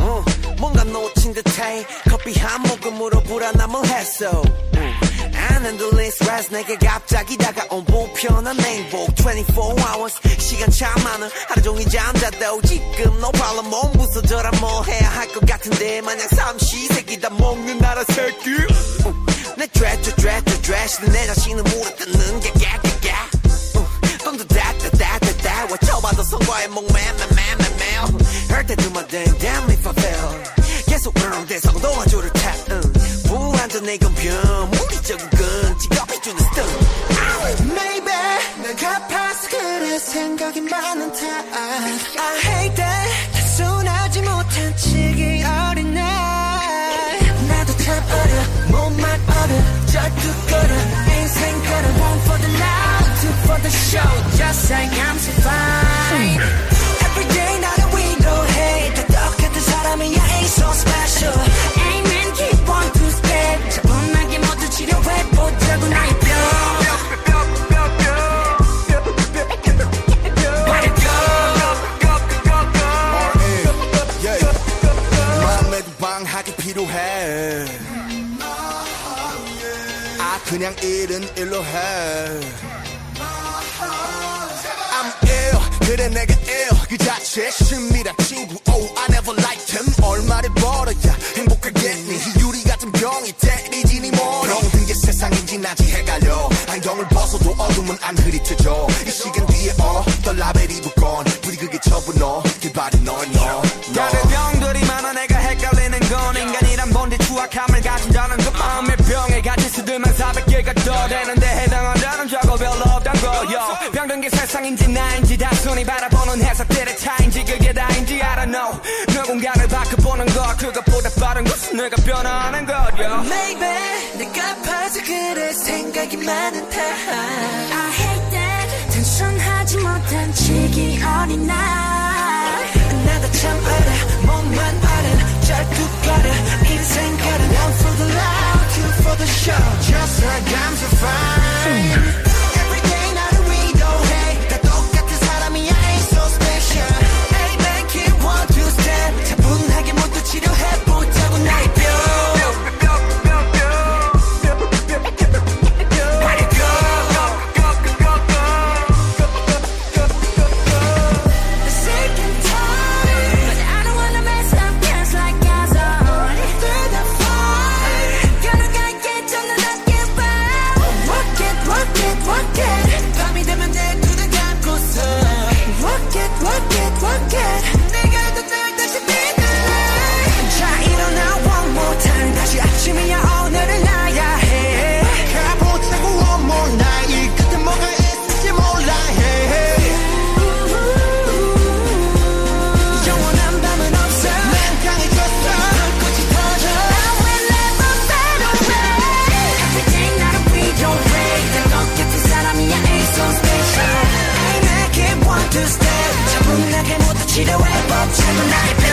어, 뭔가 놓친 듯해. 커피 한 모금으로 불안함을 해소. An endless rest 내게 갑자기 다가온 불편한 행복. 24 hours 시간 참 많아 하루 종일 잠자도 지금 no problem 몸 부서져라 뭘 해야 할 것 같은데. 마냥 삼시세끼 다 먹는 나란 새끼. 내 죄 that's that's that's 내 자신을 물어뜯는 게 개 개 개. 돈도 다다다다다. 외쳐봐도 성과에 목매매매매매 할 때 do my damn damn if I fail 계속 그런데 성동아줄을 타 응. 불안전 내 건변 무리적인 필요해. 아 그냥 일은 일로 해. I'm ill. 그래 내가 ill. 그 자체 심이라 친구. Oh I never liked him. 얼마를 벌어야 행복하겠니? 유리 같은 병이 때리지니 뭐 모든 게 세상인지 나지 헷갈려. 안경을 벗어도 어둠은 안 흐릿해져. 이 시간 뒤에 어떤 라벨이 붙건. 불이 그게 전부 너 길발이 너너 수들만 400개가 더 되는데 해당한다는 저거 별로 없단 거요. 병든 게 세상인지 나인지 단순히 바라보는 해석들의 차인지 그게 다인지 I don't know 누군가를 바꿔보는 것 그것보다 빠른 것은 내가 변화하는 거요 Maybe 내가 아파서 그래 생각이 많은 탓 I hate that. 단순하지 못한 치기 어린 날. 나도 참 어려 Gemini.